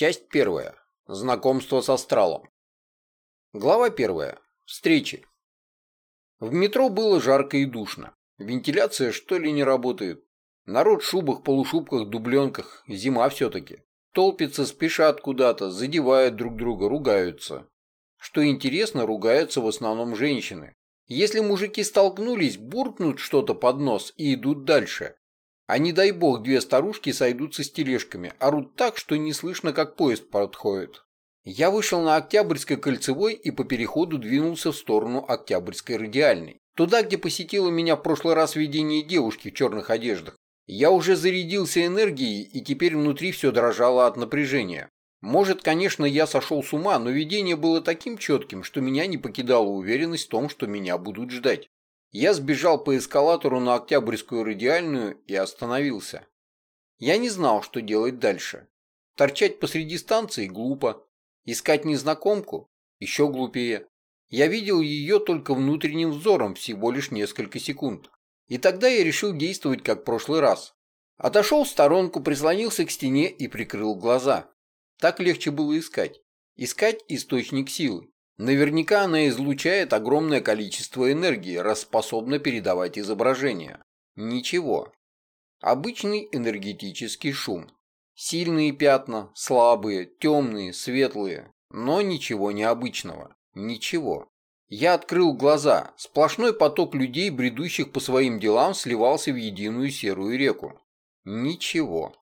Часть первая. Знакомство с астралом. Глава первая. Встречи. В метро было жарко и душно. Вентиляция что ли не работает. Народ в шубах, полушубках, дубленках. Зима все-таки. Толпится, спешат куда-то, задевают друг друга, ругаются. Что интересно, ругаются в основном женщины. Если мужики столкнулись, буркнут что-то под нос и идут дальше. А не дай бог, две старушки сойдутся с тележками, орут так, что не слышно, как поезд подходит. Я вышел на Октябрьской кольцевой и по переходу двинулся в сторону Октябрьской радиальной. Туда, где посетило меня в прошлый раз видение девушки в черных одеждах. Я уже зарядился энергией, и теперь внутри все дрожало от напряжения. Может, конечно, я сошел с ума, но видение было таким четким, что меня не покидала уверенность в том, что меня будут ждать. Я сбежал по эскалатору на Октябрьскую радиальную и остановился. Я не знал, что делать дальше. Торчать посреди станции глупо. Искать незнакомку еще глупее. Я видел ее только внутренним взором всего лишь несколько секунд. И тогда я решил действовать как в прошлый раз. Отошел в сторонку, прислонился к стене и прикрыл глаза. Так легче было искать. Искать источник силы. Наверняка она излучает огромное количество энергии, раз способна передавать изображение. Ничего. Обычный энергетический шум. Сильные пятна, слабые, темные, светлые. Но ничего необычного. Ничего. Я открыл глаза. Сплошной поток людей, бредущих по своим делам, сливался в единую серую реку. Ничего.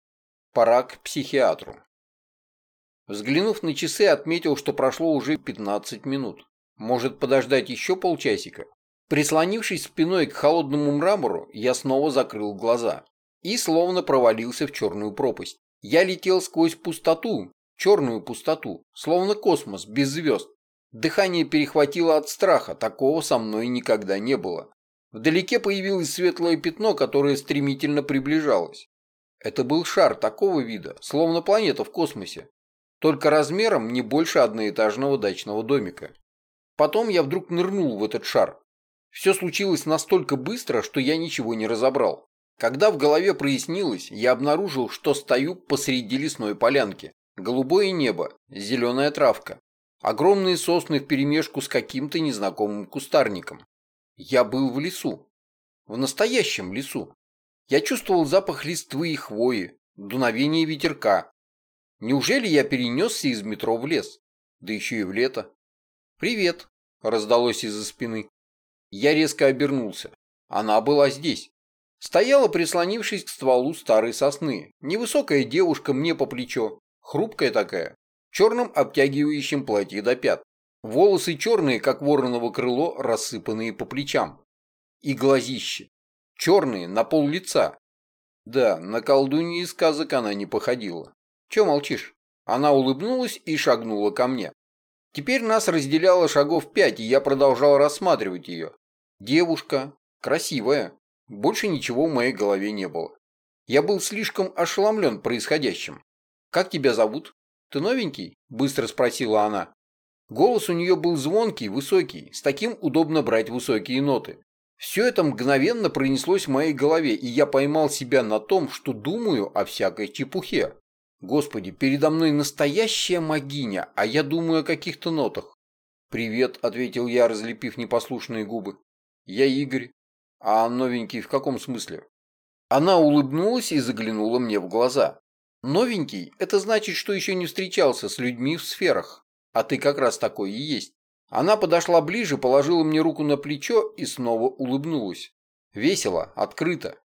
Пора к психиатру. Взглянув на часы, отметил, что прошло уже 15 минут. Может подождать еще полчасика? Прислонившись спиной к холодному мрамору, я снова закрыл глаза и словно провалился в черную пропасть. Я летел сквозь пустоту, черную пустоту, словно космос, без звезд. Дыхание перехватило от страха, такого со мной никогда не было. Вдалеке появилось светлое пятно, которое стремительно приближалось. Это был шар такого вида, словно планета в космосе, только размером не больше одноэтажного дачного домика. Потом я вдруг нырнул в этот шар. Все случилось настолько быстро, что я ничего не разобрал. Когда в голове прояснилось, я обнаружил, что стою посреди лесной полянки. Голубое небо, зеленая травка, огромные сосны вперемешку с каким-то незнакомым кустарником. Я был в лесу. В настоящем лесу. Я чувствовал запах листвы и хвои, дуновение ветерка, Неужели я перенесся из метро в лес? Да еще и в лето. «Привет!» – раздалось из-за спины. Я резко обернулся. Она была здесь. Стояла, прислонившись к стволу старой сосны. Невысокая девушка мне по плечо. Хрупкая такая. В черном обтягивающем платье до пят. Волосы черные, как вороново крыло, рассыпанные по плечам. И глазищи. Черные, на пол лица. Да, на колдуньи из сказок она не походила. Че молчишь?» Она улыбнулась и шагнула ко мне. Теперь нас разделяло шагов пять, и я продолжал рассматривать ее. Девушка, красивая. Больше ничего в моей голове не было. Я был слишком ошеломлен происходящим. «Как тебя зовут?» «Ты новенький?» – быстро спросила она. Голос у нее был звонкий, высокий, с таким удобно брать высокие ноты. Все это мгновенно пронеслось в моей голове, и я поймал себя на том, что думаю о всякой чепухе. Господи, передо мной настоящая могиня, а я думаю о каких-то нотах. «Привет», — ответил я, разлепив непослушные губы. «Я Игорь. А новенький в каком смысле?» Она улыбнулась и заглянула мне в глаза. «Новенький — это значит, что еще не встречался с людьми в сферах. А ты как раз такой и есть». Она подошла ближе, положила мне руку на плечо и снова улыбнулась. Весело, открыто.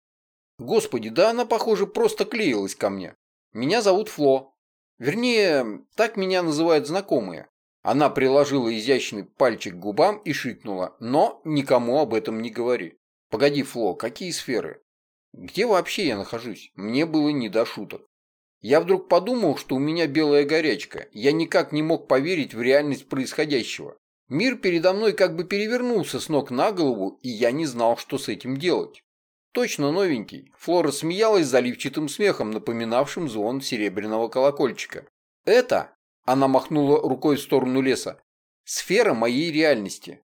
Господи, да она, похоже, просто клеилась ко мне. Меня зовут Фло. Вернее, так меня называют знакомые. Она приложила изящный пальчик к губам и шикнула. Но никому об этом не говори. Погоди, Фло, какие сферы? Где вообще я нахожусь? Мне было не до шуток. Я вдруг подумал, что у меня белая горячка. Я никак не мог поверить в реальность происходящего. Мир передо мной как бы перевернулся с ног на голову, и я не знал, что с этим делать. Точно новенький. Флора смеялась заливчатым смехом, напоминавшим звон серебряного колокольчика. Это, она махнула рукой в сторону леса, сфера моей реальности.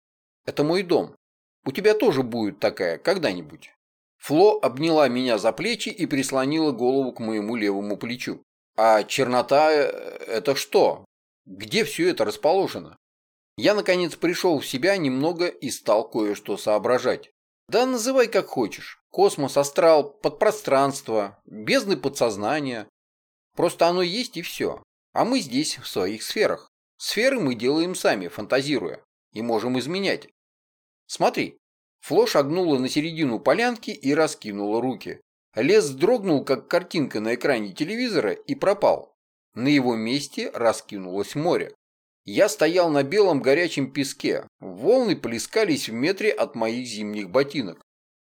Это мой дом. У тебя тоже будет такая когда-нибудь. Фло обняла меня за плечи и прислонила голову к моему левому плечу. А чернота э, – это что? Где все это расположено? Я, наконец, пришел в себя немного и стал кое-что соображать. Да называй как хочешь. Космос, астрал, подпространство, бездны подсознания. Просто оно есть и все. А мы здесь, в своих сферах. Сферы мы делаем сами, фантазируя. И можем изменять. Смотри. Фло шагнула на середину полянки и раскинула руки. Лес дрогнул, как картинка на экране телевизора, и пропал. На его месте раскинулось море. Я стоял на белом горячем песке. Волны плескались в метре от моих зимних ботинок.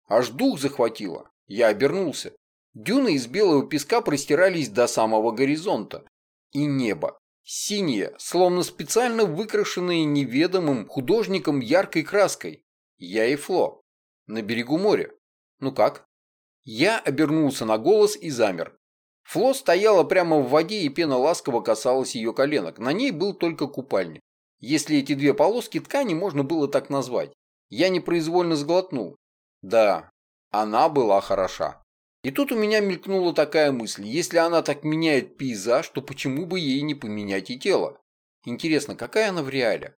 Аж дух захватило. Я обернулся. Дюны из белого песка простирались до самого горизонта. И небо. Синее, словно специально выкрашенное неведомым художником яркой краской. Я и Фло. На берегу моря. Ну как? Я обернулся на голос и замер. Фло стояла прямо в воде, и пена ласково касалась ее коленок. На ней был только купальник. Если эти две полоски ткани можно было так назвать. Я непроизвольно сглотнул. Да, она была хороша. И тут у меня мелькнула такая мысль. Если она так меняет пейзаж, то почему бы ей не поменять и тело? Интересно, какая она в реале?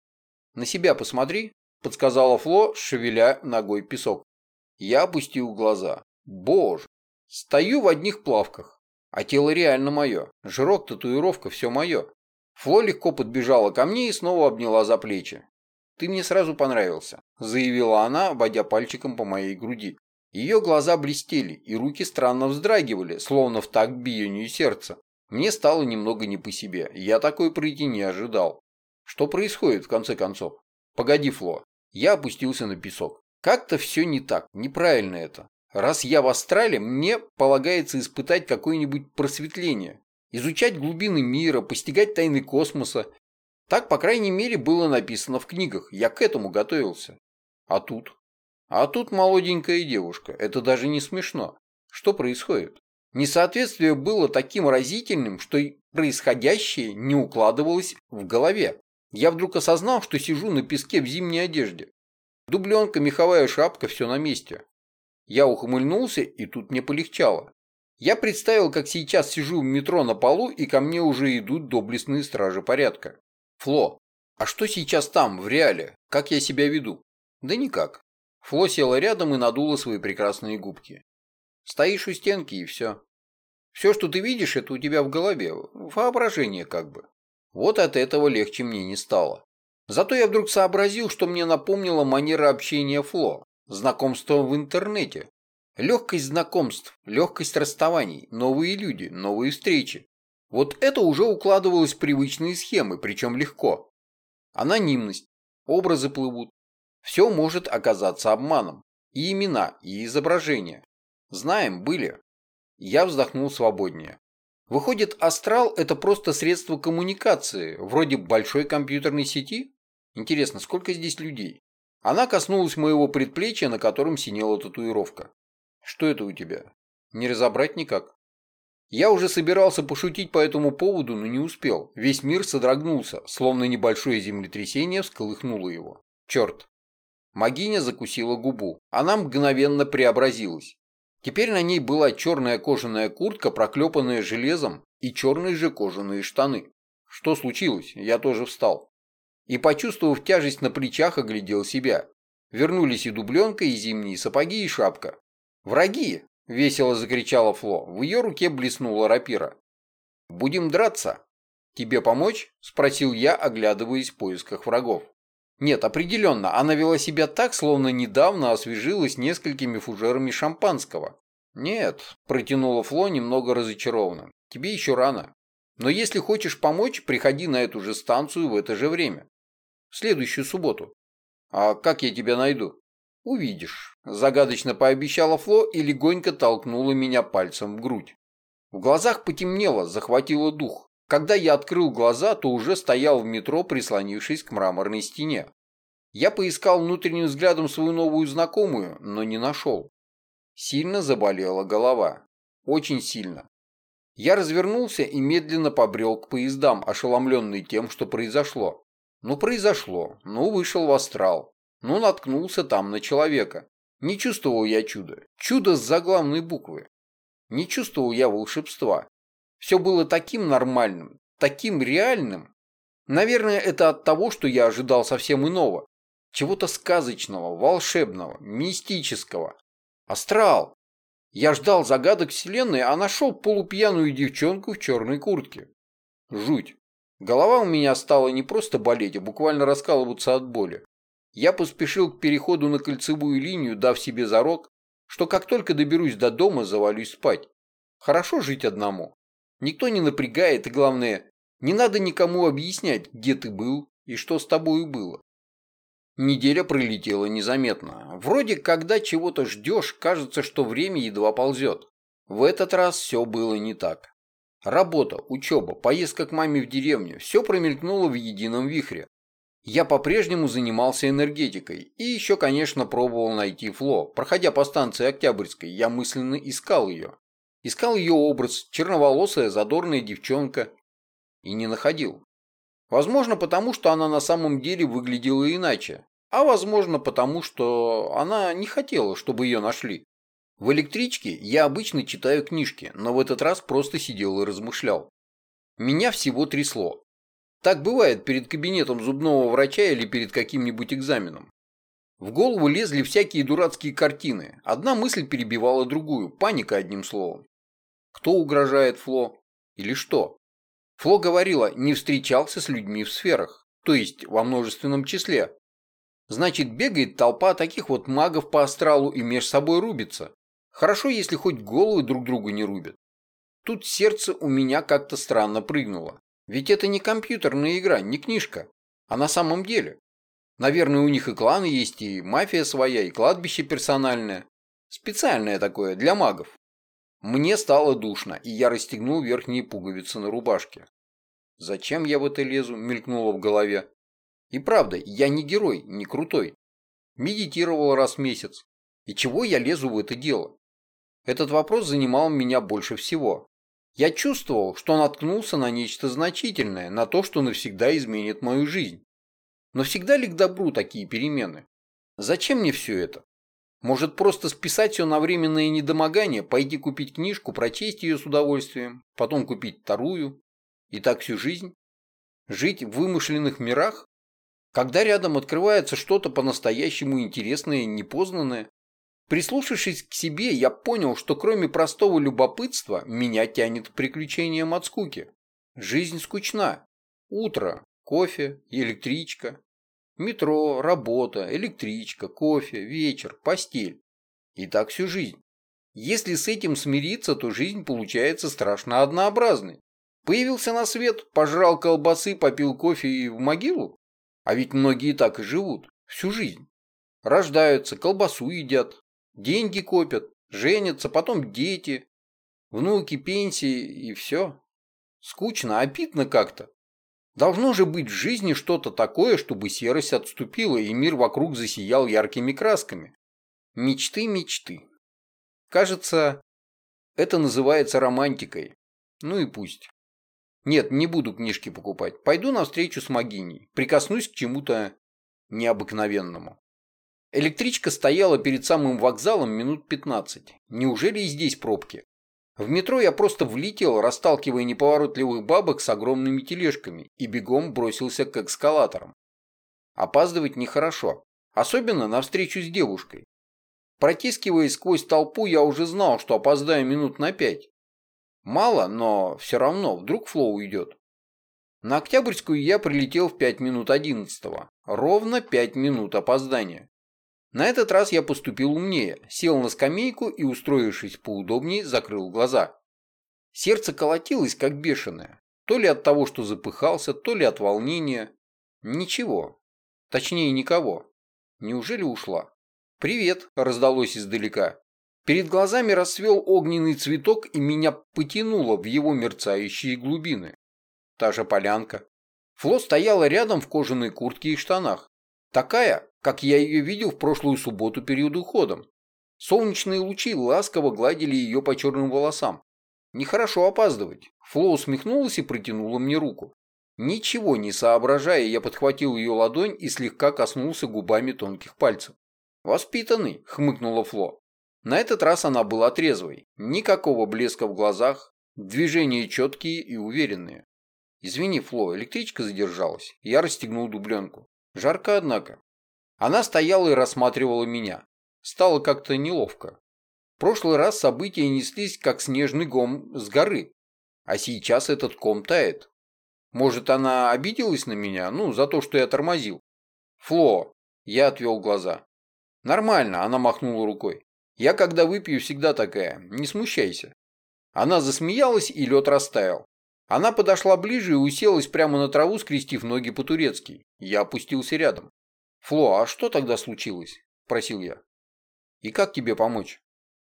На себя посмотри, подсказала Фло, шевеля ногой песок. Я опустил глаза. Боже, стою в одних плавках. А тело реально мое. Жирок, татуировка, все мое. Фло легко подбежала ко мне и снова обняла за плечи. «Ты мне сразу понравился», – заявила она, водя пальчиком по моей груди. Ее глаза блестели, и руки странно вздрагивали, словно в такт биению сердца. Мне стало немного не по себе. Я такой пройти не ожидал. Что происходит, в конце концов? Погоди, Фло. Я опустился на песок. Как-то все не так, неправильно это. Раз я в астрале, мне полагается испытать какое-нибудь просветление, изучать глубины мира, постигать тайны космоса. Так, по крайней мере, было написано в книгах. Я к этому готовился. А тут? А тут молоденькая девушка. Это даже не смешно. Что происходит? Несоответствие было таким разительным, что происходящее не укладывалось в голове. Я вдруг осознал, что сижу на песке в зимней одежде. Дубленка, меховая шапка, все на месте. Я ухмыльнулся, и тут мне полегчало. Я представил, как сейчас сижу в метро на полу, и ко мне уже идут доблестные стражи порядка. Фло, а что сейчас там, в реале? Как я себя веду? Да никак. Фло села рядом и надула свои прекрасные губки. Стоишь у стенки, и все. Все, что ты видишь, это у тебя в голове. Воображение как бы. Вот от этого легче мне не стало. Зато я вдруг сообразил, что мне напомнила манера общения Фло. Знакомство в интернете. Легкость знакомств, легкость расставаний, новые люди, новые встречи. Вот это уже укладывалось в привычные схемы, причем легко. Анонимность, образы плывут. Все может оказаться обманом. И имена, и изображения. Знаем, были. Я вздохнул свободнее. Выходит, астрал – это просто средство коммуникации, вроде большой компьютерной сети? Интересно, сколько здесь людей? Она коснулась моего предплечья, на котором синела татуировка. «Что это у тебя?» «Не разобрать никак». Я уже собирался пошутить по этому поводу, но не успел. Весь мир содрогнулся, словно небольшое землетрясение всколыхнуло его. Черт. Магиня закусила губу. Она мгновенно преобразилась. Теперь на ней была черная кожаная куртка, проклепанная железом, и черные же кожаные штаны. Что случилось? Я тоже встал и, почувствовав тяжесть на плечах, оглядел себя. Вернулись и дубленка, и зимние сапоги, и шапка. «Враги!» — весело закричала Фло. В ее руке блеснула рапира. «Будем драться!» «Тебе помочь?» — спросил я, оглядываясь в поисках врагов. Нет, определенно, она вела себя так, словно недавно освежилась несколькими фужерами шампанского. «Нет», — протянула Фло немного разочарованно, — «тебе еще рано. Но если хочешь помочь, приходи на эту же станцию в это же время следующую субботу. А как я тебя найду? Увидишь. Загадочно пообещала Фло и легонько толкнула меня пальцем в грудь. В глазах потемнело, захватило дух. Когда я открыл глаза, то уже стоял в метро, прислонившись к мраморной стене. Я поискал внутренним взглядом свою новую знакомую, но не нашел. Сильно заболела голова. Очень сильно. Я развернулся и медленно побрел к поездам, ошеломленный тем, что произошло. Ну, произошло. Ну, вышел в астрал. Ну, наткнулся там на человека. Не чувствовал я чуда. Чудо с заглавной буквы. Не чувствовал я волшебства. Все было таким нормальным, таким реальным. Наверное, это от того, что я ожидал совсем иного. Чего-то сказочного, волшебного, мистического. Астрал. Я ждал загадок Вселенной, а нашел полупьяную девчонку в черной куртке. Жуть. Голова у меня стала не просто болеть, а буквально раскалываться от боли. Я поспешил к переходу на кольцевую линию, дав себе зарок, что как только доберусь до дома, завалюсь спать. Хорошо жить одному. Никто не напрягает, и главное, не надо никому объяснять, где ты был и что с тобою было. Неделя пролетела незаметно. Вроде, когда чего-то ждешь, кажется, что время едва ползет. В этот раз все было не так. Работа, учеба, поездка к маме в деревню – все промелькнуло в едином вихре. Я по-прежнему занимался энергетикой и еще, конечно, пробовал найти Фло. Проходя по станции Октябрьской, я мысленно искал ее. Искал ее образ, черноволосая, задорная девчонка. И не находил. Возможно, потому что она на самом деле выглядела иначе. А возможно, потому что она не хотела, чтобы ее нашли. В электричке я обычно читаю книжки, но в этот раз просто сидел и размышлял. Меня всего трясло. Так бывает перед кабинетом зубного врача или перед каким-нибудь экзаменом. В голову лезли всякие дурацкие картины. Одна мысль перебивала другую. Паника одним словом. Кто угрожает Фло? Или что? Фло говорила, не встречался с людьми в сферах. То есть во множественном числе. Значит, бегает толпа таких вот магов по астралу и меж собой рубится. Хорошо, если хоть головы друг другу не рубят. Тут сердце у меня как-то странно прыгнуло. Ведь это не компьютерная игра, не книжка. А на самом деле. Наверное, у них и кланы есть, и мафия своя, и кладбище персональное. Специальное такое, для магов. Мне стало душно, и я расстегнул верхние пуговицы на рубашке. «Зачем я в это лезу?» – мелькнуло в голове. И правда, я не герой, не крутой. Медитировал раз в месяц. И чего я лезу в это дело? Этот вопрос занимал меня больше всего. Я чувствовал, что наткнулся на нечто значительное, на то, что навсегда изменит мою жизнь. Но всегда ли к добру такие перемены? Зачем мне все это? Может, просто списать все на временное недомогание, пойти купить книжку, прочесть ее с удовольствием, потом купить вторую, и так всю жизнь? Жить в вымышленных мирах? Когда рядом открывается что-то по-настоящему интересное и непознанное, Прислушавшись к себе, я понял, что кроме простого любопытства, меня тянет к приключениям от скуки. Жизнь скучна. Утро, кофе, электричка. Метро, работа, электричка, кофе, вечер, постель. И так всю жизнь. Если с этим смириться, то жизнь получается страшно однообразной. Появился на свет, пожрал колбасы, попил кофе и в могилу? А ведь многие так и живут, всю жизнь. Рождаются, колбасу едят, Деньги копят, женятся, потом дети, внуки, пенсии и все. Скучно, обидно как-то. Должно же быть в жизни что-то такое, чтобы серость отступила и мир вокруг засиял яркими красками. Мечты, мечты. Кажется, это называется романтикой. Ну и пусть. Нет, не буду книжки покупать. Пойду на встречу с Магиней. Прикоснусь к чему-то необыкновенному. Электричка стояла перед самым вокзалом минут 15. Неужели и здесь пробки? В метро я просто влетел, расталкивая неповоротливых бабок с огромными тележками, и бегом бросился к эскалаторам. Опаздывать нехорошо, особенно на встречу с девушкой. Протискиваясь сквозь толпу, я уже знал, что опоздаю минут на пять. Мало, но все равно, вдруг Флоу уйдет. На Октябрьскую я прилетел в 5 минут 11 -го. Ровно 5 минут опоздания. На этот раз я поступил умнее, сел на скамейку и, устроившись поудобнее, закрыл глаза. Сердце колотилось, как бешеное. То ли от того, что запыхался, то ли от волнения. Ничего. Точнее, никого. Неужели ушла? «Привет!» – раздалось издалека. Перед глазами расцвел огненный цветок, и меня потянуло в его мерцающие глубины. Та же полянка. Фло стояла рядом в кожаной куртке и штанах. Такая, как я ее видел в прошлую субботу перед уходом. Солнечные лучи ласково гладили ее по черным волосам. Нехорошо опаздывать. Фло усмехнулась и протянула мне руку. Ничего не соображая, я подхватил ее ладонь и слегка коснулся губами тонких пальцев. «Воспитанный», — хмыкнула Фло. На этот раз она была трезвой. Никакого блеска в глазах, Движения четкие и уверенные. Извини, Фло, электричка задержалась. Я расстегнул дубленку. Жарко, однако. Она стояла и рассматривала меня. Стало как-то неловко. В прошлый раз события неслись, как снежный гом с горы. А сейчас этот ком тает. Может, она обиделась на меня? Ну, за то, что я тормозил. Фло. Я отвел глаза. Нормально, она махнула рукой. Я, когда выпью, всегда такая. Не смущайся. Она засмеялась, и лед растаял. Она подошла ближе и уселась прямо на траву, скрестив ноги по-турецки. Я опустился рядом. «Фло, а что тогда случилось?» – просил я. «И как тебе помочь?»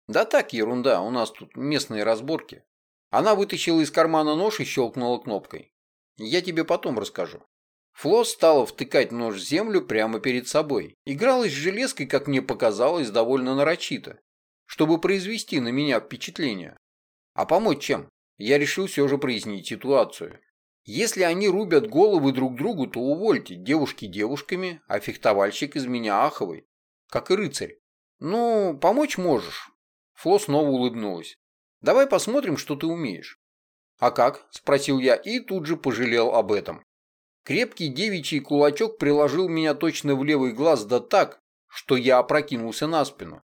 «Да так, ерунда, у нас тут местные разборки». Она вытащила из кармана нож и щелкнула кнопкой. «Я тебе потом расскажу». Фло стала втыкать нож в землю прямо перед собой. Игралась с железкой, как мне показалось, довольно нарочито, чтобы произвести на меня впечатление. А помочь чем? Я решил все же прояснить ситуацию. Если они рубят головы друг другу, то увольте, девушки девушками, а фехтовальщик из меня аховый, как и рыцарь. Ну, помочь можешь. Фло снова улыбнулась. Давай посмотрим, что ты умеешь. А как? Спросил я и тут же пожалел об этом. Крепкий девичий кулачок приложил меня точно в левый глаз да так, что я опрокинулся на спину.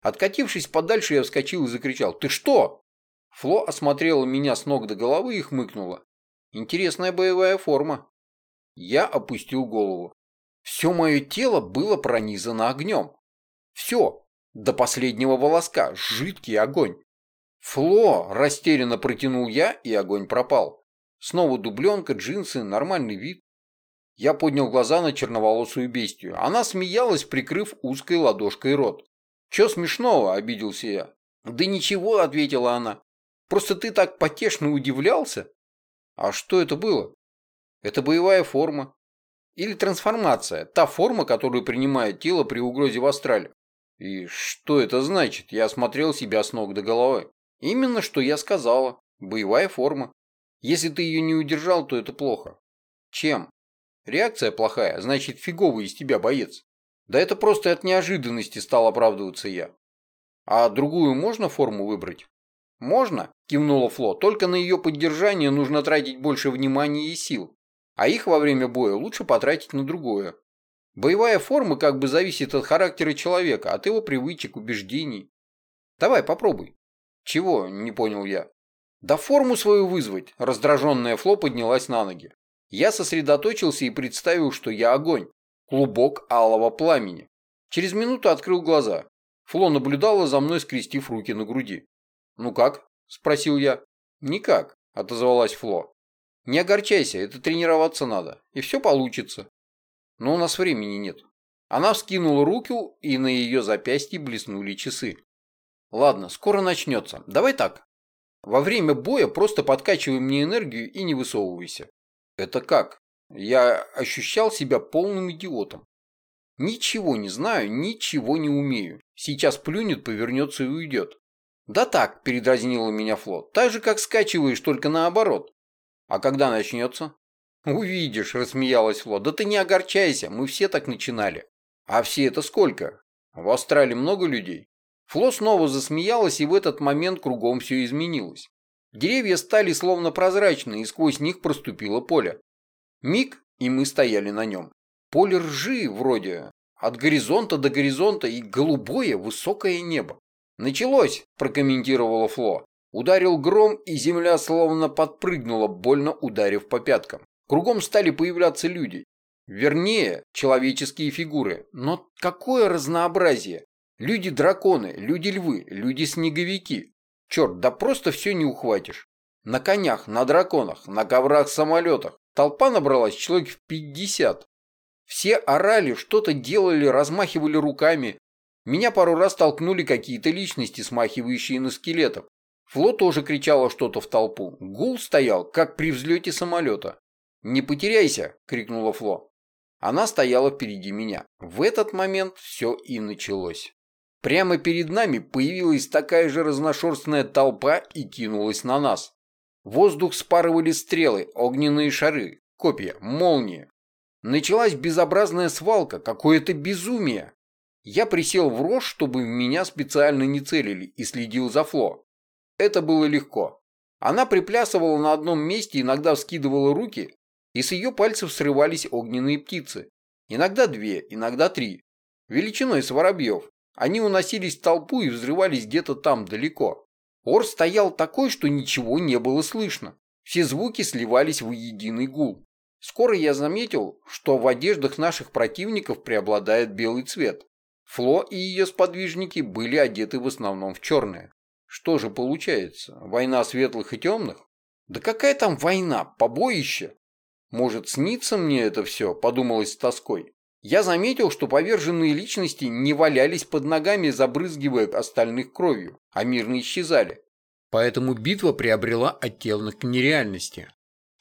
Откатившись подальше, я вскочил и закричал «Ты что?» Фло осмотрела меня с ног до головы и хмыкнула. Интересная боевая форма. Я опустил голову. Все мое тело было пронизано огнем. Все, до последнего волоска, жидкий огонь. Фло, растерянно протянул я, и огонь пропал. Снова дубленка, джинсы, нормальный вид. Я поднял глаза на черноволосую бестию. Она смеялась, прикрыв узкой ладошкой рот. «Че смешного?» – обиделся я. «Да ничего», – ответила она. «Просто ты так потешно удивлялся». «А что это было?» «Это боевая форма. Или трансформация. Та форма, которую принимает тело при угрозе в астрале». «И что это значит?» Я осмотрел себя с ног до головы. «Именно что я сказала. Боевая форма. Если ты ее не удержал, то это плохо. Чем? Реакция плохая, значит фиговый из тебя боец. Да это просто от неожиданности стал оправдываться я. А другую можно форму выбрать? Можно, кивнула Фло, только на ее поддержание нужно тратить больше внимания и сил. А их во время боя лучше потратить на другое. Боевая форма как бы зависит от характера человека, от его привычек, убеждений. Давай, попробуй. Чего, не понял я. Да форму свою вызвать, раздраженная Фло поднялась на ноги. Я сосредоточился и представил, что я огонь, клубок алого пламени. Через минуту открыл глаза. Фло наблюдала за мной, скрестив руки на груди. «Ну как?» – спросил я. «Никак», – отозвалась Фло. «Не огорчайся, это тренироваться надо, и все получится. Но у нас времени нет». Она вскинула руку, и на ее запястье блеснули часы. «Ладно, скоро начнется. Давай так. Во время боя просто подкачивай мне энергию и не высовывайся. Это как? Я ощущал себя полным идиотом. Ничего не знаю, ничего не умею. Сейчас плюнет, повернется и уйдет. Да так, передразнила меня флот. Так же, как скачиваешь, только наоборот. А когда начнется? Увидишь, рассмеялась флот. Да ты не огорчайся, мы все так начинали. А все это сколько? В Австралии много людей? Фло снова засмеялась, и в этот момент кругом все изменилось. Деревья стали словно прозрачные, и сквозь них проступило поле. Миг, и мы стояли на нем. Поле ржи вроде, от горизонта до горизонта и голубое высокое небо. «Началось!» – прокомментировала Фло. Ударил гром, и земля словно подпрыгнула, больно ударив по пяткам. Кругом стали появляться люди. Вернее, человеческие фигуры. Но какое разнообразие! Люди-драконы, люди-львы, люди-снеговики. Черт, да просто все не ухватишь. На конях, на драконах, на коврах-самолетах. Толпа набралась человек в пятьдесят. Все орали, что-то делали, размахивали руками. Меня пару раз толкнули какие-то личности, смахивающие на скелетов. Фло тоже кричала что-то в толпу. Гул стоял, как при взлете самолета. «Не потеряйся!» – крикнула Фло. Она стояла впереди меня. В этот момент все и началось. Прямо перед нами появилась такая же разношерстная толпа и кинулась на нас. Воздух спарывали стрелы, огненные шары, копья, молнии. Началась безобразная свалка, какое-то безумие. Я присел в рожь, чтобы меня специально не целили, и следил за Фло. Это было легко. Она приплясывала на одном месте, иногда вскидывала руки, и с ее пальцев срывались огненные птицы. Иногда две, иногда три. Величиной с воробьев. Они уносились в толпу и взрывались где-то там далеко. Ор стоял такой, что ничего не было слышно. Все звуки сливались в единый гул. Скоро я заметил, что в одеждах наших противников преобладает белый цвет. Фло и ее сподвижники были одеты в основном в черное. Что же получается, война светлых и темных? Да какая там война, побоище? Может, снится мне это все, подумалось с тоской. Я заметил, что поверженные личности не валялись под ногами, забрызгивая остальных кровью, а мирно исчезали. Поэтому битва приобрела оттенок нереальности.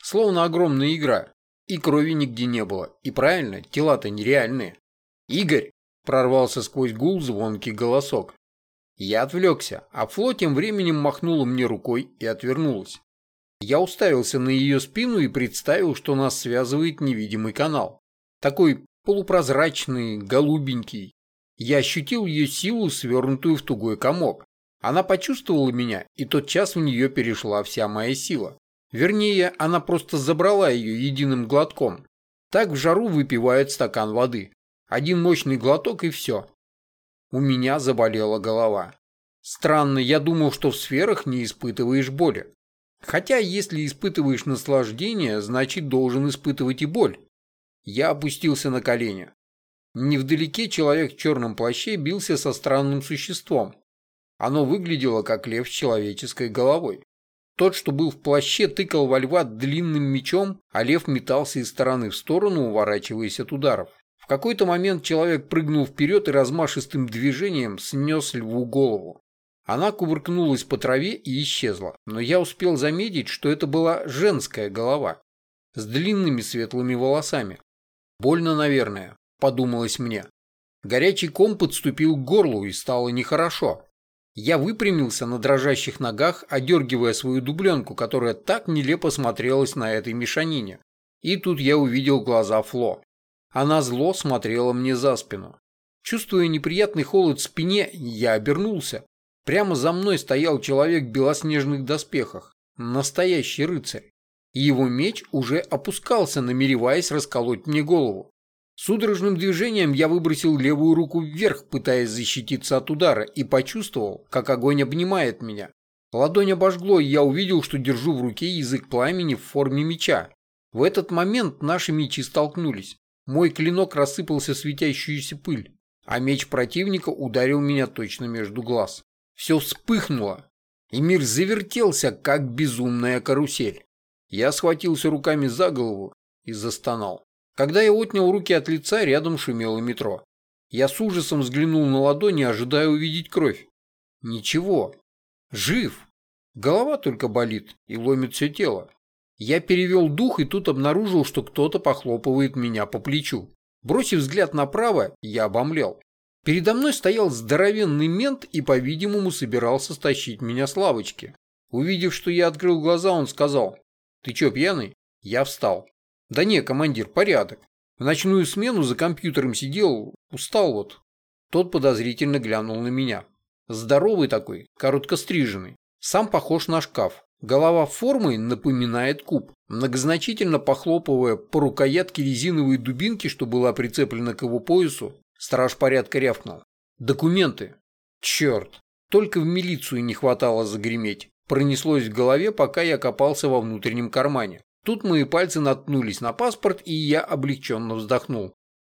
Словно огромная игра. И крови нигде не было. И правильно, тела-то нереальные. «Игорь!» – прорвался сквозь гул звонкий голосок. Я отвлекся, а Фло тем временем махнула мне рукой и отвернулась. Я уставился на ее спину и представил, что нас связывает невидимый канал. Такой полупрозрачный, голубенький. Я ощутил ее силу, свернутую в тугой комок. Она почувствовала меня, и тот час в нее перешла вся моя сила. Вернее, она просто забрала ее единым глотком. Так в жару выпивают стакан воды. Один мощный глоток и все. У меня заболела голова. Странно, я думал, что в сферах не испытываешь боли. Хотя, если испытываешь наслаждение, значит, должен испытывать и боль. Я опустился на колени. Невдалеке человек в черном плаще бился со странным существом. Оно выглядело, как лев с человеческой головой. Тот, что был в плаще, тыкал во льва длинным мечом, а лев метался из стороны в сторону, уворачиваясь от ударов. В какой-то момент человек прыгнул вперед и размашистым движением снес льву голову. Она кувыркнулась по траве и исчезла, но я успел заметить, что это была женская голова с длинными светлыми волосами. Больно, наверное, подумалось мне. Горячий ком подступил к горлу и стало нехорошо. Я выпрямился на дрожащих ногах, одергивая свою дубленку, которая так нелепо смотрелась на этой мешанине. И тут я увидел глаза Фло. Она зло смотрела мне за спину. Чувствуя неприятный холод в спине, я обернулся. Прямо за мной стоял человек в белоснежных доспехах. Настоящий рыцарь. И его меч уже опускался, намереваясь расколоть мне голову. Судорожным движением я выбросил левую руку вверх, пытаясь защититься от удара, и почувствовал, как огонь обнимает меня. Ладонь обожгло, и я увидел, что держу в руке язык пламени в форме меча. В этот момент наши мечи столкнулись. Мой клинок рассыпался в светящуюся пыль, а меч противника ударил меня точно между глаз. Все вспыхнуло, и мир завертелся, как безумная карусель. Я схватился руками за голову и застонал. Когда я отнял руки от лица, рядом шумело метро. Я с ужасом взглянул на ладони, ожидая увидеть кровь. Ничего. Жив. Голова только болит и ломит все тело. Я перевел дух и тут обнаружил, что кто-то похлопывает меня по плечу. Бросив взгляд направо, я обомлел. Передо мной стоял здоровенный мент и, по-видимому, собирался стащить меня с лавочки. Увидев, что я открыл глаза, он сказал, «Ты чё, пьяный?» Я встал. «Да не, командир, порядок. В ночную смену за компьютером сидел, устал вот». Тот подозрительно глянул на меня. Здоровый такой, короткостриженный. Сам похож на шкаф. Голова формой напоминает куб. Многозначительно похлопывая по рукоятке резиновой дубинки, что была прицеплена к его поясу, страж порядка рявкнул. «Документы!» «Черт! Только в милицию не хватало загреметь!» Пронеслось в голове, пока я копался во внутреннем кармане. Тут мои пальцы наткнулись на паспорт, и я облегченно вздохнул.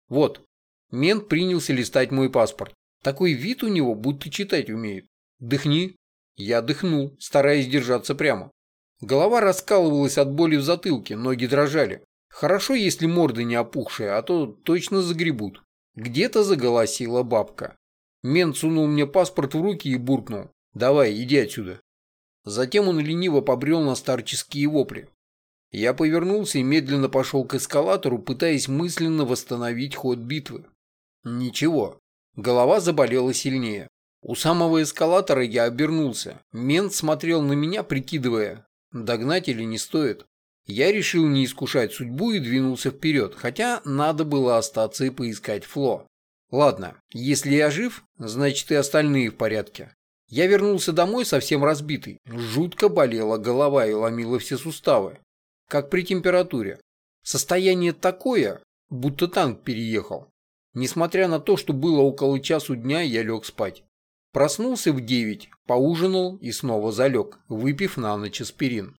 Вот. Мент принялся листать мой паспорт. Такой вид у него, будто читать умеет. Дыхни. Я дыхнул, стараясь держаться прямо. Голова раскалывалась от боли в затылке, ноги дрожали. Хорошо, если морда не опухшая, а то точно загребут. Где-то заголосила бабка. Мент сунул мне паспорт в руки и буркнул. «Давай, иди отсюда». Затем он лениво побрел на старческие вопли. Я повернулся и медленно пошел к эскалатору, пытаясь мысленно восстановить ход битвы. Ничего. Голова заболела сильнее. У самого эскалатора я обернулся. Мент смотрел на меня, прикидывая, догнать или не стоит. Я решил не искушать судьбу и двинулся вперед, хотя надо было остаться и поискать Фло. Ладно, если я жив, значит и остальные в порядке. Я вернулся домой совсем разбитый. Жутко болела голова и ломила все суставы. Как при температуре. Состояние такое, будто танк переехал. Несмотря на то, что было около часу дня, я лег спать. Проснулся в девять, поужинал и снова залег, выпив на ночь аспирин.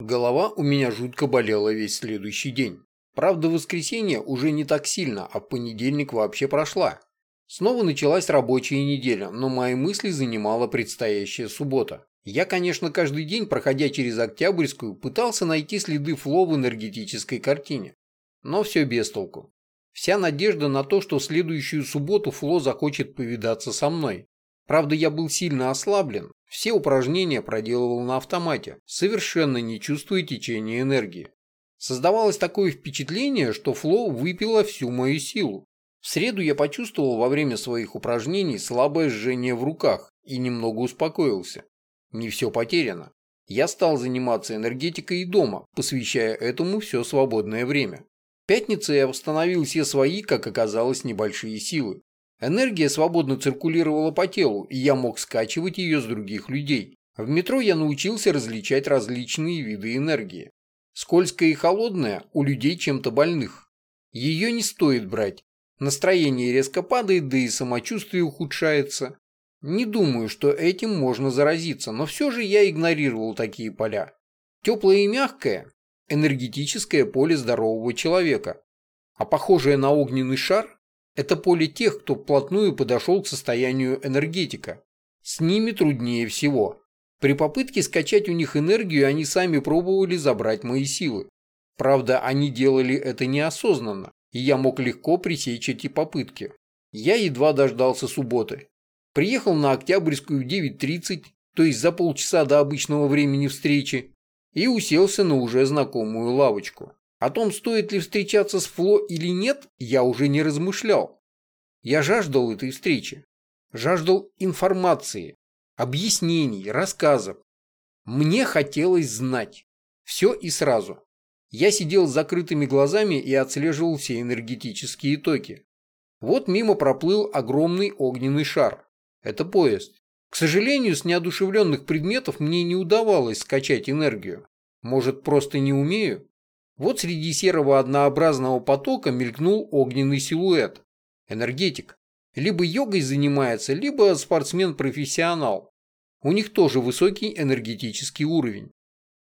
Голова у меня жутко болела весь следующий день. Правда, воскресенье уже не так сильно, а в понедельник вообще прошла. Снова началась рабочая неделя, но мои мысли занимала предстоящая суббота. Я, конечно, каждый день, проходя через Октябрьскую, пытался найти следы Фло в энергетической картине. Но все без толку. Вся надежда на то, что в следующую субботу Фло захочет повидаться со мной. Правда, я был сильно ослаблен, все упражнения проделывал на автомате, совершенно не чувствуя течения энергии. Создавалось такое впечатление, что Фло выпила всю мою силу. В среду я почувствовал во время своих упражнений слабое жжение в руках и немного успокоился. Не все потеряно. Я стал заниматься энергетикой и дома, посвящая этому все свободное время. В пятницу я восстановил все свои, как оказалось, небольшие силы. Энергия свободно циркулировала по телу, и я мог скачивать ее с других людей. В метро я научился различать различные виды энергии. Скользкая и холодная у людей чем-то больных. Ее не стоит брать, Настроение резко падает, да и самочувствие ухудшается. Не думаю, что этим можно заразиться, но все же я игнорировал такие поля. Теплое и мягкое – энергетическое поле здорового человека. А похожее на огненный шар – это поле тех, кто вплотную подошел к состоянию энергетика. С ними труднее всего. При попытке скачать у них энергию они сами пробовали забрать мои силы. Правда, они делали это неосознанно и я мог легко пресечь эти попытки. Я едва дождался субботы. Приехал на Октябрьскую в 9.30, то есть за полчаса до обычного времени встречи, и уселся на уже знакомую лавочку. О том, стоит ли встречаться с Фло или нет, я уже не размышлял. Я жаждал этой встречи. Жаждал информации, объяснений, рассказов. Мне хотелось знать. Все и сразу. Я сидел с закрытыми глазами и отслеживал все энергетические токи. Вот мимо проплыл огромный огненный шар. Это поезд. К сожалению, с неодушевленных предметов мне не удавалось скачать энергию. Может, просто не умею? Вот среди серого однообразного потока мелькнул огненный силуэт. Энергетик. Либо йогой занимается, либо спортсмен-профессионал. У них тоже высокий энергетический уровень.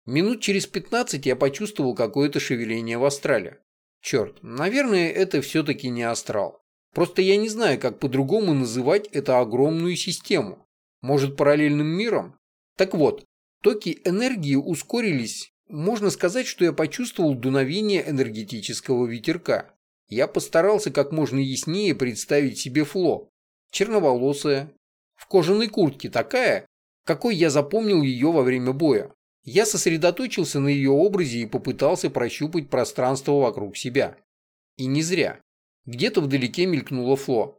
Минут через 15 я почувствовал какое-то шевеление в астрале. Черт, наверное, это все-таки не астрал. Просто я не знаю, как по-другому называть эту огромную систему. Может, параллельным миром? Так вот, токи энергии ускорились. Можно сказать, что я почувствовал дуновение энергетического ветерка. Я постарался как можно яснее представить себе Фло. Черноволосая, в кожаной куртке такая, какой я запомнил ее во время боя. Я сосредоточился на ее образе и попытался прощупать пространство вокруг себя. И не зря. Где-то вдалеке мелькнула Фло.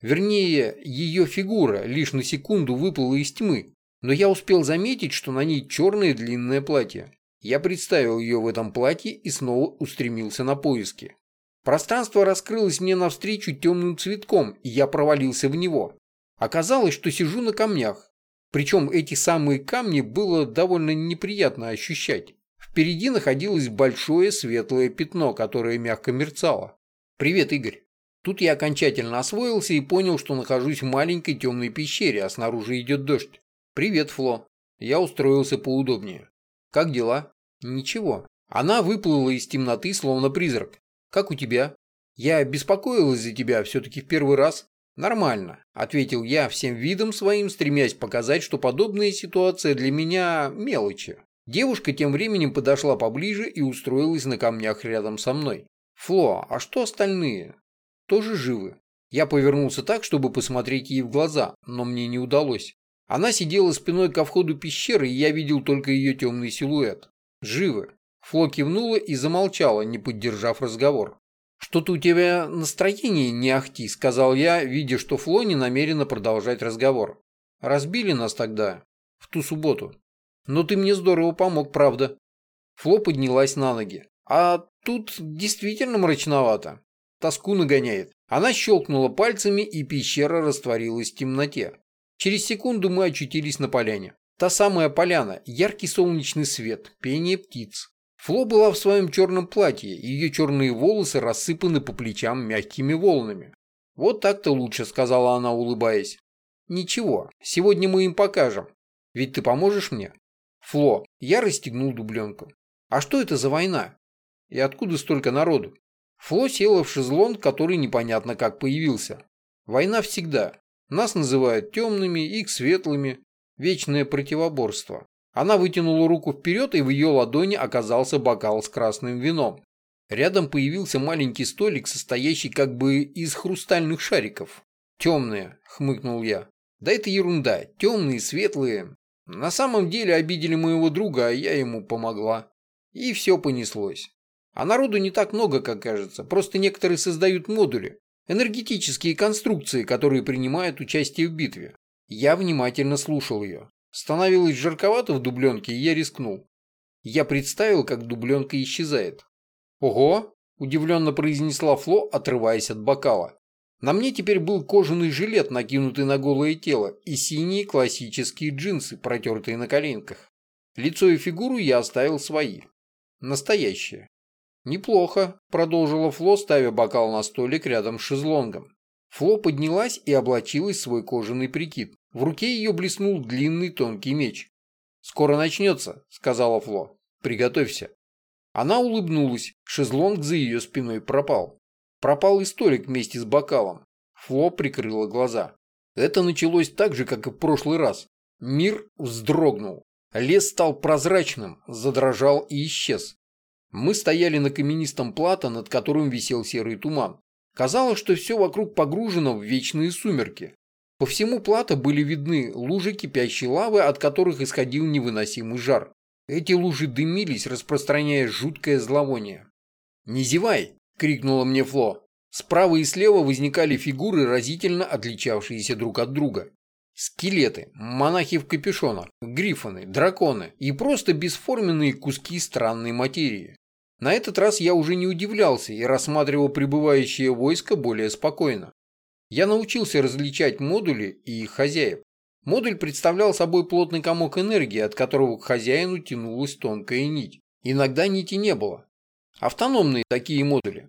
Вернее, ее фигура лишь на секунду выплыла из тьмы, но я успел заметить, что на ней черное длинное платье. Я представил ее в этом платье и снова устремился на поиски. Пространство раскрылось мне навстречу темным цветком, и я провалился в него. Оказалось, что сижу на камнях, причем эти самые камни было довольно неприятно ощущать. Впереди находилось большое светлое пятно, которое мягко мерцало. «Привет, Игорь». Тут я окончательно освоился и понял, что нахожусь в маленькой темной пещере, а снаружи идет дождь. «Привет, Фло». Я устроился поудобнее. «Как дела?» «Ничего». Она выплыла из темноты, словно призрак. «Как у тебя?» «Я беспокоилась за тебя все-таки в первый раз. «Нормально», – ответил я всем видом своим, стремясь показать, что подобная ситуация для меня мелочи. Девушка тем временем подошла поближе и устроилась на камнях рядом со мной. «Фло, а что остальные?» «Тоже живы». Я повернулся так, чтобы посмотреть ей в глаза, но мне не удалось. Она сидела спиной ко входу пещеры, и я видел только ее темный силуэт. «Живы». Фло кивнула и замолчала, не поддержав разговор. «Что-то у тебя настроение не ахти», — сказал я, видя, что Фло не намерена продолжать разговор. «Разбили нас тогда, в ту субботу. Но ты мне здорово помог, правда». Фло поднялась на ноги. «А тут действительно мрачновато. Тоску нагоняет». Она щелкнула пальцами, и пещера растворилась в темноте. Через секунду мы очутились на поляне. Та самая поляна, яркий солнечный свет, пение птиц. Фло была в своем черном платье, и ее черные волосы рассыпаны по плечам мягкими волнами. «Вот так-то лучше», — сказала она, улыбаясь. «Ничего, сегодня мы им покажем. Ведь ты поможешь мне?» «Фло, я расстегнул дубленку. А что это за война? И откуда столько народу?» Фло села в шезлонг, который непонятно как появился. «Война всегда. Нас называют темными, их светлыми. Вечное противоборство. Она вытянула руку вперед, и в ее ладони оказался бокал с красным вином. Рядом появился маленький столик, состоящий как бы из хрустальных шариков. «Темные», — хмыкнул я. «Да это ерунда. Темные, светлые. На самом деле обидели моего друга, а я ему помогла. И все понеслось. А народу не так много, как кажется. Просто некоторые создают модули. Энергетические конструкции, которые принимают участие в битве. Я внимательно слушал ее. Становилось жарковато в дубленке, и я рискнул. Я представил, как дубленка исчезает. «Ого!» – удивленно произнесла Фло, отрываясь от бокала. На мне теперь был кожаный жилет, накинутый на голое тело, и синие классические джинсы, протертые на коленках. Лицо и фигуру я оставил свои. Настоящие. «Неплохо», – продолжила Фло, ставя бокал на столик рядом с шезлонгом. Фло поднялась и облачилась в свой кожаный прикид. В руке ее блеснул длинный тонкий меч. «Скоро начнется», — сказала Фло. «Приготовься». Она улыбнулась, шезлонг за ее спиной пропал. Пропал и столик вместе с бокалом. Фло прикрыла глаза. Это началось так же, как и в прошлый раз. Мир вздрогнул. Лес стал прозрачным, задрожал и исчез. Мы стояли на каменистом плато, над которым висел серый туман. Казалось, что все вокруг погружено в вечные сумерки. По всему плато были видны лужи кипящей лавы, от которых исходил невыносимый жар. Эти лужи дымились, распространяя жуткое зловоние. «Не зевай!» – крикнула мне Фло. Справа и слева возникали фигуры, разительно отличавшиеся друг от друга. Скелеты, монахи в капюшонах, грифоны, драконы и просто бесформенные куски странной материи. На этот раз я уже не удивлялся и рассматривал прибывающее войско более спокойно. Я научился различать модули и их хозяев. Модуль представлял собой плотный комок энергии, от которого к хозяину тянулась тонкая нить. Иногда нити не было. Автономные такие модули.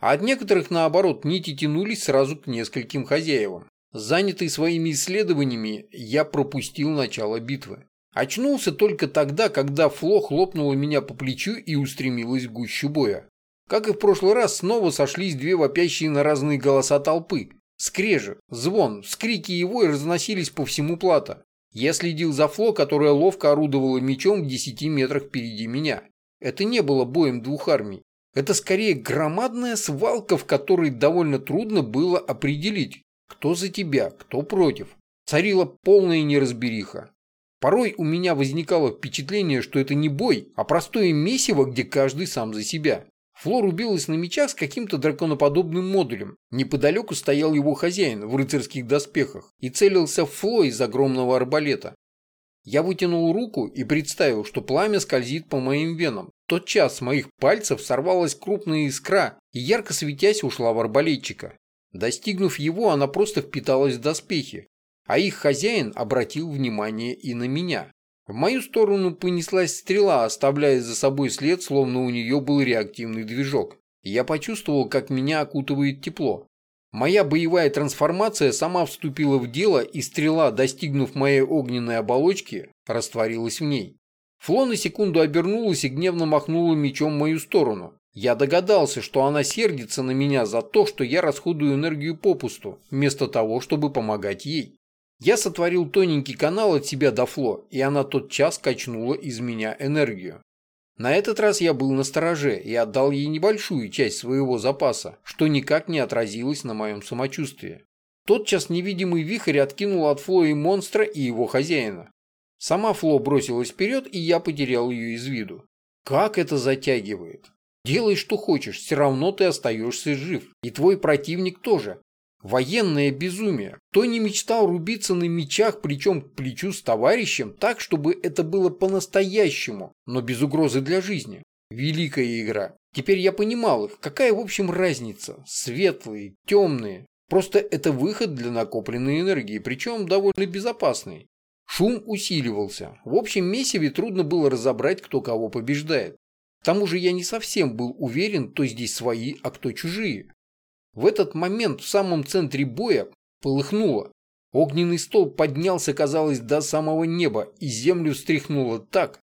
А от некоторых, наоборот, нити тянулись сразу к нескольким хозяевам. Занятый своими исследованиями, я пропустил начало битвы. Очнулся только тогда, когда Фло хлопнула меня по плечу и устремилась в гущу боя. Как и в прошлый раз, снова сошлись две вопящие на разные голоса толпы, Скрежет, звон, вскрики его и разносились по всему плато. Я следил за Фло, которая ловко орудовала мечом в десяти метрах впереди меня. Это не было боем двух армий. Это скорее громадная свалка, в которой довольно трудно было определить, кто за тебя, кто против. Царила полная неразбериха. Порой у меня возникало впечатление, что это не бой, а простое месиво, где каждый сам за себя. Флор убилась на мечах с каким-то драконоподобным модулем. Неподалеку стоял его хозяин в рыцарских доспехах и целился в Фло из огромного арбалета. Я вытянул руку и представил, что пламя скользит по моим венам. тот час с моих пальцев сорвалась крупная искра и ярко светясь ушла в арбалетчика. Достигнув его, она просто впиталась в доспехи, а их хозяин обратил внимание и на меня. В мою сторону понеслась стрела, оставляя за собой след, словно у нее был реактивный движок. Я почувствовал, как меня окутывает тепло. Моя боевая трансформация сама вступила в дело, и стрела, достигнув моей огненной оболочки, растворилась в ней. Фло на секунду обернулась и гневно махнула мечом в мою сторону. Я догадался, что она сердится на меня за то, что я расходую энергию попусту, вместо того, чтобы помогать ей. Я сотворил тоненький канал от себя до Фло, и она тот час качнула из меня энергию. На этот раз я был на стороже и отдал ей небольшую часть своего запаса, что никак не отразилось на моем самочувствии. Тотчас невидимый вихрь откинул от Фло и монстра, и его хозяина. Сама Фло бросилась вперед, и я потерял ее из виду. Как это затягивает. Делай, что хочешь, все равно ты остаешься жив. И твой противник тоже. Военное безумие. Кто не мечтал рубиться на мечах плечом к плечу с товарищем так, чтобы это было по-настоящему, но без угрозы для жизни? Великая игра. Теперь я понимал их. Какая в общем разница? Светлые, темные. Просто это выход для накопленной энергии, причем довольно безопасный. Шум усиливался. В общем месиве трудно было разобрать, кто кого побеждает. К тому же я не совсем был уверен, кто здесь свои, а кто чужие. В этот момент в самом центре боя полыхнуло. Огненный стол поднялся, казалось, до самого неба, и землю встряхнуло так,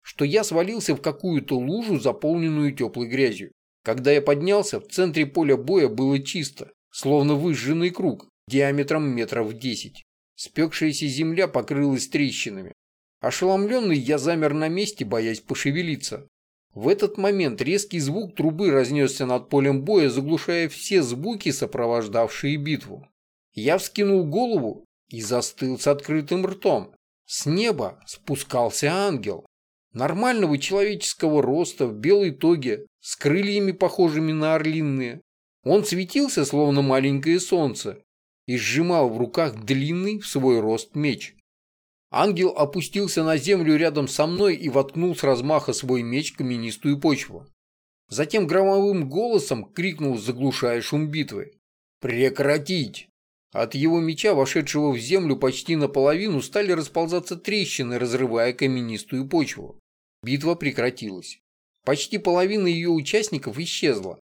что я свалился в какую-то лужу, заполненную теплой грязью. Когда я поднялся, в центре поля боя было чисто, словно выжженный круг, диаметром метров десять. Спекшаяся земля покрылась трещинами. Ошеломленный я замер на месте, боясь пошевелиться. В этот момент резкий звук трубы разнесся над полем боя, заглушая все звуки, сопровождавшие битву. Я вскинул голову и застыл с открытым ртом. С неба спускался ангел. Нормального человеческого роста, в белой тоге, с крыльями, похожими на орлиные. Он светился, словно маленькое солнце, и сжимал в руках длинный в свой рост меч. Ангел опустился на землю рядом со мной и воткнул с размаха свой меч в каменистую почву. Затем громовым голосом крикнул, заглушая шум битвы. «Прекратить!» От его меча, вошедшего в землю почти наполовину, стали расползаться трещины, разрывая каменистую почву. Битва прекратилась. Почти половина ее участников исчезла.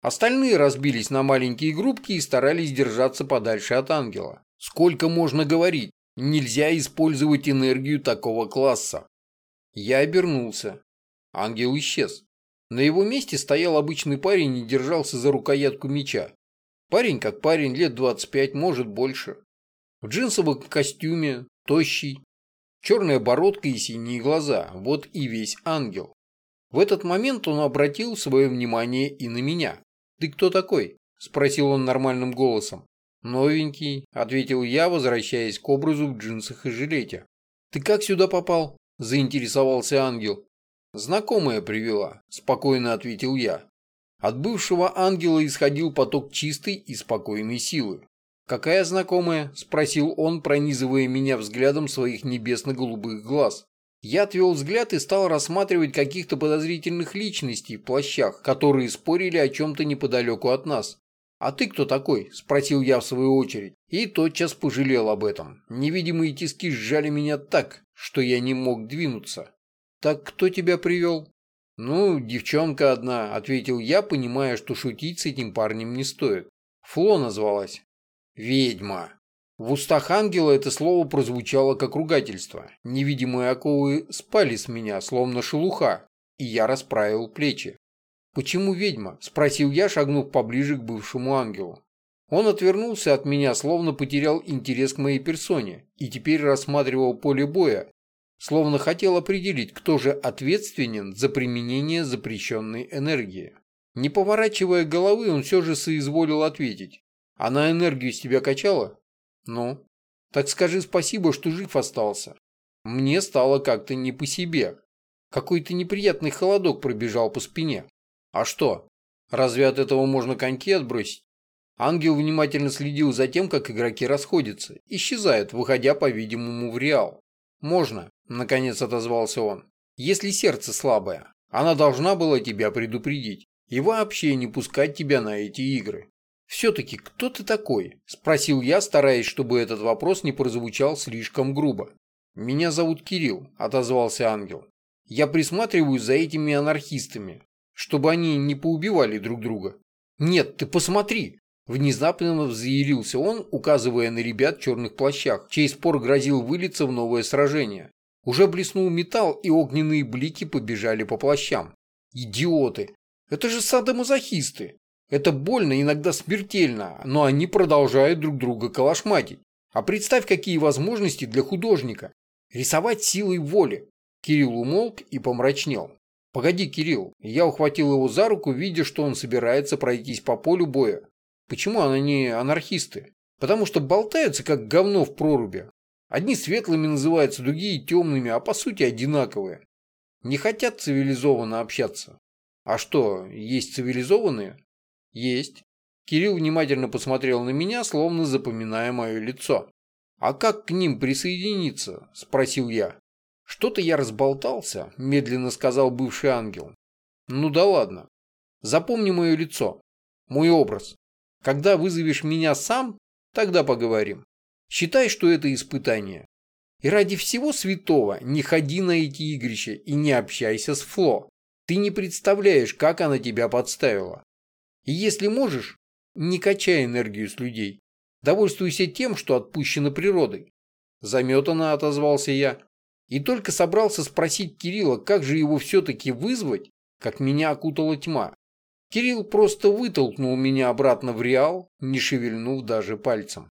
Остальные разбились на маленькие группки и старались держаться подальше от ангела. Сколько можно говорить? Нельзя использовать энергию такого класса. Я обернулся. Ангел исчез. На его месте стоял обычный парень и держался за рукоятку меча. Парень как парень, лет 25, может больше. В джинсовом костюме, тощий, черная бородка и синие глаза. Вот и весь ангел. В этот момент он обратил свое внимание и на меня. «Ты кто такой?» – спросил он нормальным голосом. «Новенький», – ответил я, возвращаясь к образу в джинсах и жилете. «Ты как сюда попал?» – заинтересовался ангел. «Знакомая привела», – спокойно ответил я. От бывшего ангела исходил поток чистой и спокойной силы. «Какая знакомая?» – спросил он, пронизывая меня взглядом своих небесно-голубых глаз. Я отвел взгляд и стал рассматривать каких-то подозрительных личностей в плащах, которые спорили о чем-то неподалеку от нас. «А ты кто такой?» – спросил я в свою очередь. И тотчас пожалел об этом. Невидимые тиски сжали меня так, что я не мог двинуться. «Так кто тебя привел?» «Ну, девчонка одна», — ответил я, понимая, что шутить с этим парнем не стоит. Фло назвалась. «Ведьма». В устах ангела это слово прозвучало как ругательство. Невидимые оковы спали с меня, словно шелуха, и я расправил плечи. «Почему ведьма?» – спросил я, шагнув поближе к бывшему ангелу. Он отвернулся от меня, словно потерял интерес к моей персоне, и теперь рассматривал поле боя, словно хотел определить, кто же ответственен за применение запрещенной энергии. Не поворачивая головы, он все же соизволил ответить. «Она энергию с тебя качала?» «Ну?» «Так скажи спасибо, что жив остался». Мне стало как-то не по себе. Какой-то неприятный холодок пробежал по спине. «А что? Разве от этого можно коньки отбросить?» Ангел внимательно следил за тем, как игроки расходятся, исчезают, выходя, по-видимому, в реал. «Можно», — наконец отозвался он. «Если сердце слабое, она должна была тебя предупредить и вообще не пускать тебя на эти игры». «Все-таки кто ты такой?» – спросил я, стараясь, чтобы этот вопрос не прозвучал слишком грубо. «Меня зовут Кирилл», – отозвался ангел. «Я присматриваю за этими анархистами, чтобы они не поубивали друг друга». «Нет, ты посмотри!» Внезапно взъярился он, указывая на ребят в черных плащах, чей спор грозил вылиться в новое сражение. Уже блеснул металл, и огненные блики побежали по плащам. Идиоты! Это же садомазохисты! Это больно, иногда смертельно, но они продолжают друг друга калашматить. А представь, какие возможности для художника. Рисовать силой воли. Кирилл умолк и помрачнел. «Погоди, Кирилл». Я ухватил его за руку, видя, что он собирается пройтись по полю боя. Почему они анархисты? Потому что болтаются, как говно в проруби. Одни светлыми называются, другие темными, а по сути одинаковые. Не хотят цивилизованно общаться. А что, есть цивилизованные? Есть. Кирилл внимательно посмотрел на меня, словно запоминая мое лицо. «А как к ним присоединиться?» – спросил я. «Что-то я разболтался», – медленно сказал бывший ангел. «Ну да ладно. Запомни мое лицо, мой образ. Когда вызовешь меня сам, тогда поговорим. Считай, что это испытание. И ради всего святого не ходи на эти игрища и не общайся с Фло. Ты не представляешь, как она тебя подставила. И если можешь, не качай энергию с людей. Довольствуйся тем, что отпущено природой. Заметанно отозвался я. И только собрался спросить Кирилла, как же его все-таки вызвать, как меня окутала тьма. Кирилл просто вытолкнул меня обратно в реал, не шевельнув даже пальцем.